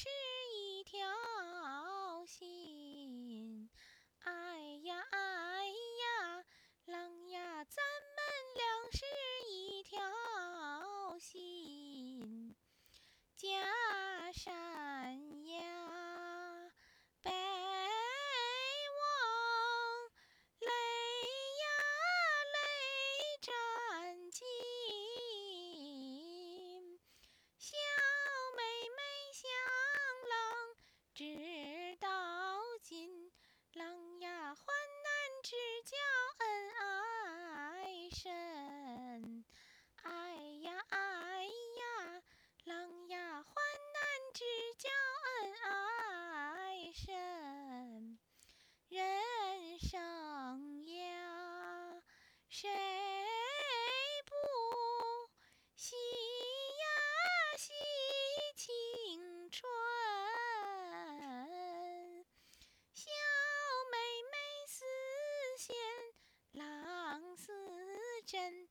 she information. kitchen.